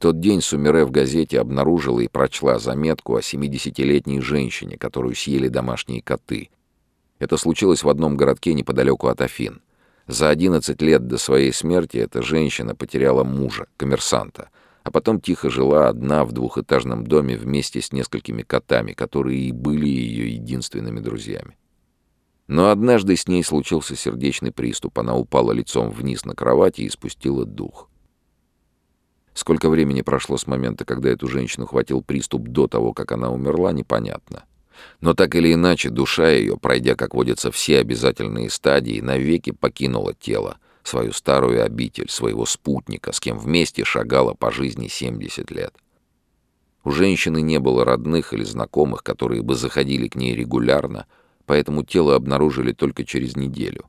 тот день Сумере в газете обнаружила и прочла заметку о 70-летней женщине, которую съели домашние коты. Это случилось в одном городке неподалеку от Афин. За 11 лет до своей смерти эта женщина потеряла мужа, коммерсанта, а потом тихо жила одна в двухэтажном доме вместе с несколькими котами, которые и были ее единственными друзьями. Но однажды с ней случился сердечный приступ. Она упала лицом вниз на кровати и спустила дух. Сколько времени прошло с момента, когда эту женщину хватил приступ до того, как она умерла, непонятно. Но так или иначе, душа ее, пройдя, как водятся, все обязательные стадии, навеки покинула тело, свою старую обитель, своего спутника, с кем вместе шагала по жизни 70 лет. У женщины не было родных или знакомых, которые бы заходили к ней регулярно, поэтому тело обнаружили только через неделю.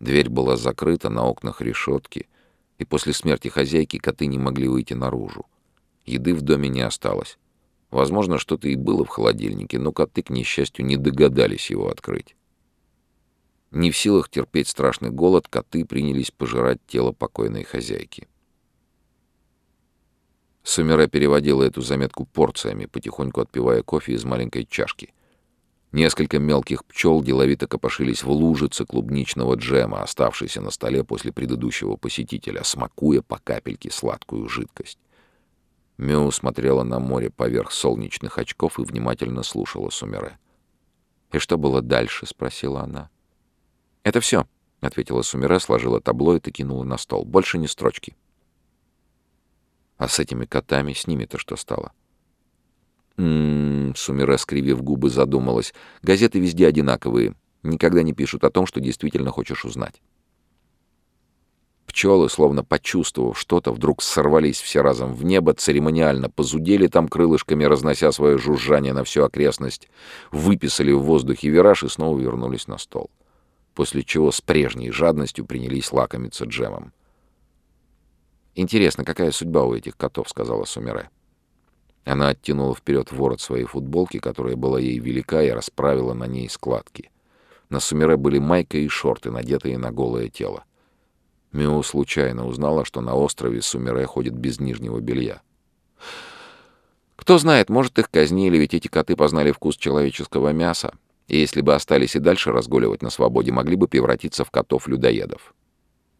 Дверь была закрыта, на окнах решетки, и после смерти хозяйки коты не могли выйти наружу. Еды в доме не осталось. Возможно, что-то и было в холодильнике, но коты, к несчастью, не догадались его открыть. Не в силах терпеть страшный голод, коты принялись пожирать тело покойной хозяйки. Сумера переводила эту заметку порциями, потихоньку отпивая кофе из маленькой чашки. Несколько мелких пчел деловито копошились в лужице клубничного джема, оставшейся на столе после предыдущего посетителя, смакуя по капельке сладкую жидкость. Мю смотрела на море поверх солнечных очков и внимательно слушала Сумере. «И что было дальше?» — спросила она. «Это все», — ответила Сумере, сложила таблоид и кинула на стол. «Больше ни строчки». «А с этими котами, с ними-то что стало?» «М-м-м», Сумере, скривив губы, задумалась. «Газеты везде одинаковые. Никогда не пишут о том, что действительно хочешь узнать». Пчелы, словно почувствовав что-то, вдруг сорвались все разом в небо, церемониально позудели там крылышками, разнося свое жужжание на всю окрестность, выписали в воздухе вираж и снова вернулись на стол. После чего с прежней жадностью принялись лакомиться джемом. «Интересно, какая судьба у этих котов?» — сказала Сумере. Она оттянула вперед ворот своей футболки, которая была ей велика, и расправила на ней складки. На Сумере были майка и шорты, надетые на голое тело. Мио случайно узнала, что на острове Сумере ходит без нижнего белья. Кто знает, может, их казнили, ведь эти коты познали вкус человеческого мяса, и если бы остались и дальше разгуливать на свободе, могли бы превратиться в котов-людоедов.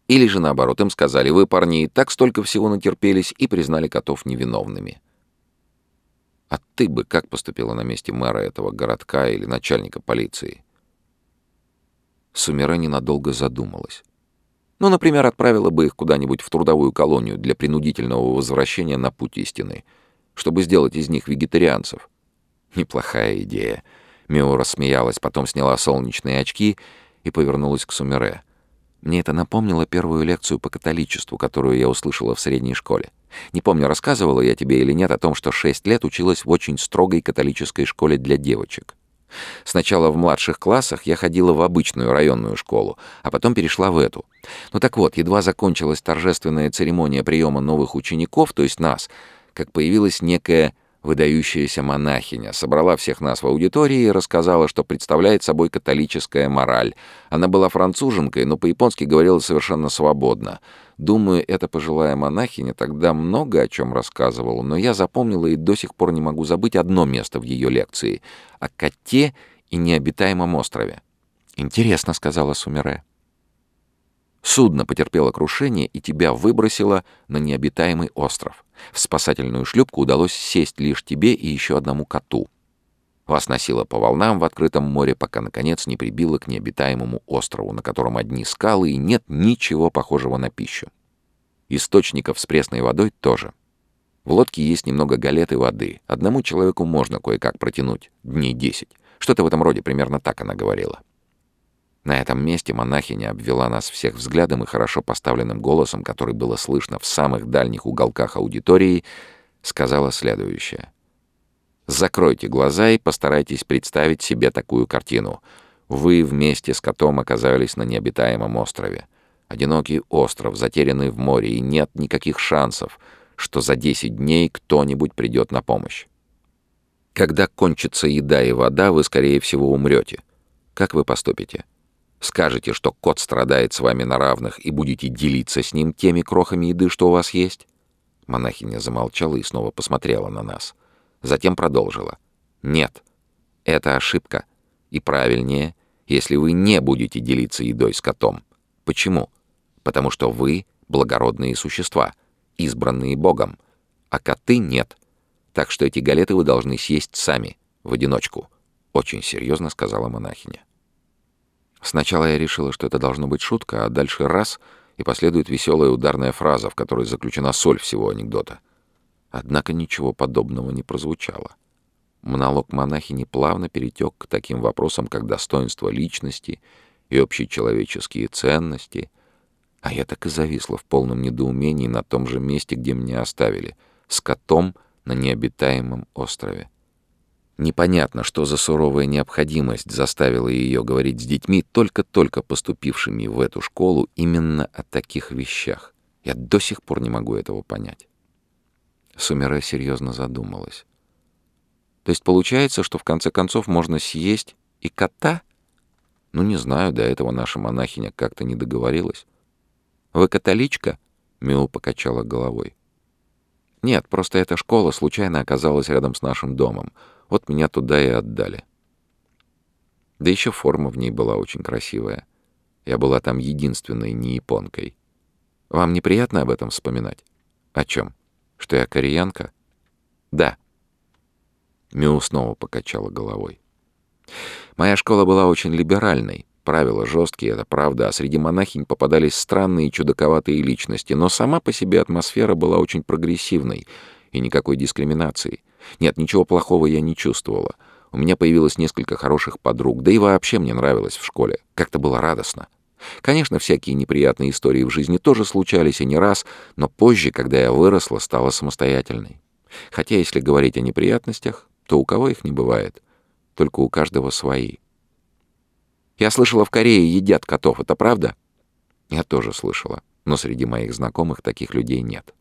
Или же наоборот, им сказали, вы, парни, и так столько всего натерпелись, и признали котов невиновными. А ты бы как поступила на месте мэра этого городка или начальника полиции? Сумера ненадолго задумалась. Ну, например, отправила бы их куда-нибудь в трудовую колонию для принудительного возвращения на путь истины, чтобы сделать из них вегетарианцев. Неплохая идея. Мио рассмеялась, потом сняла солнечные очки и повернулась к Сумере. Мне это напомнило первую лекцию по католичеству, которую я услышала в средней школе. Не помню, рассказывала я тебе или нет о том, что шесть лет училась в очень строгой католической школе для девочек. Сначала в младших классах я ходила в обычную районную школу, а потом перешла в эту. Ну так вот, едва закончилась торжественная церемония приема новых учеников, то есть нас, как появилась некая выдающаяся монахиня, собрала всех нас в аудитории и рассказала, что представляет собой католическая мораль. Она была француженкой, но по-японски говорила совершенно свободно. Думаю, эта пожилая монахиня тогда много о чем рассказывала, но я запомнила и до сих пор не могу забыть одно место в ее лекции — о коте и необитаемом острове. «Интересно», — сказала Сумере. Судно потерпело крушение и тебя выбросило на необитаемый остров. В спасательную шлюпку удалось сесть лишь тебе и еще одному коту. Вас носило по волнам в открытом море, пока, наконец, не прибило к необитаемому острову, на котором одни скалы и нет ничего похожего на пищу. Источников с пресной водой тоже. В лодке есть немного галеты воды. Одному человеку можно кое-как протянуть дней десять. Что-то в этом роде, примерно так она говорила. На этом месте монахиня обвела нас всех взглядом и хорошо поставленным голосом, который было слышно в самых дальних уголках аудитории, сказала следующее. «Закройте глаза и постарайтесь представить себе такую картину. Вы вместе с котом оказались на необитаемом острове. Одинокий остров, затерянный в море, и нет никаких шансов, что за 10 дней кто-нибудь придет на помощь. Когда кончится еда и вода, вы, скорее всего, умрете. Как вы поступите?» Скажете, что кот страдает с вами на равных и будете делиться с ним теми крохами еды, что у вас есть? Монахиня замолчала и снова посмотрела на нас. Затем продолжила. «Нет, это ошибка. И правильнее, если вы не будете делиться едой с котом. Почему? Потому что вы — благородные существа, избранные Богом, а коты нет. Так что эти галеты вы должны съесть сами, в одиночку», — очень серьезно сказала монахиня. Сначала я решила, что это должно быть шутка, а дальше раз — и последует веселая ударная фраза, в которой заключена соль всего анекдота. Однако ничего подобного не прозвучало. Монолог монахини плавно перетек к таким вопросам, как достоинство личности и общечеловеческие ценности, а я так и зависла в полном недоумении на том же месте, где меня оставили, с котом на необитаемом острове. Непонятно, что за суровая необходимость заставила ее говорить с детьми, только-только поступившими в эту школу, именно о таких вещах. Я до сих пор не могу этого понять. Сумера серьезно задумалась. То есть получается, что в конце концов можно съесть и кота? Ну, не знаю, до этого наша монахиня как-то не договорилась. «Вы католичка?» — Мио покачала головой. «Нет, просто эта школа случайно оказалась рядом с нашим домом. Вот меня туда и отдали. Да еще форма в ней была очень красивая. Я была там единственной не японкой. Вам неприятно об этом вспоминать? О чем? Что я кореянка? Да. Мю снова покачала головой. Моя школа была очень либеральной. Правила жесткие, это правда, а среди монахинь попадались странные чудаковатые личности, но сама по себе атмосфера была очень прогрессивной и никакой дискриминации. Нет, ничего плохого я не чувствовала. У меня появилось несколько хороших подруг, да и вообще мне нравилось в школе. Как-то было радостно. Конечно, всякие неприятные истории в жизни тоже случались и не раз, но позже, когда я выросла, стала самостоятельной. Хотя, если говорить о неприятностях, то у кого их не бывает. Только у каждого свои. Я слышала, в Корее едят котов, это правда? Я тоже слышала, но среди моих знакомых таких людей нет.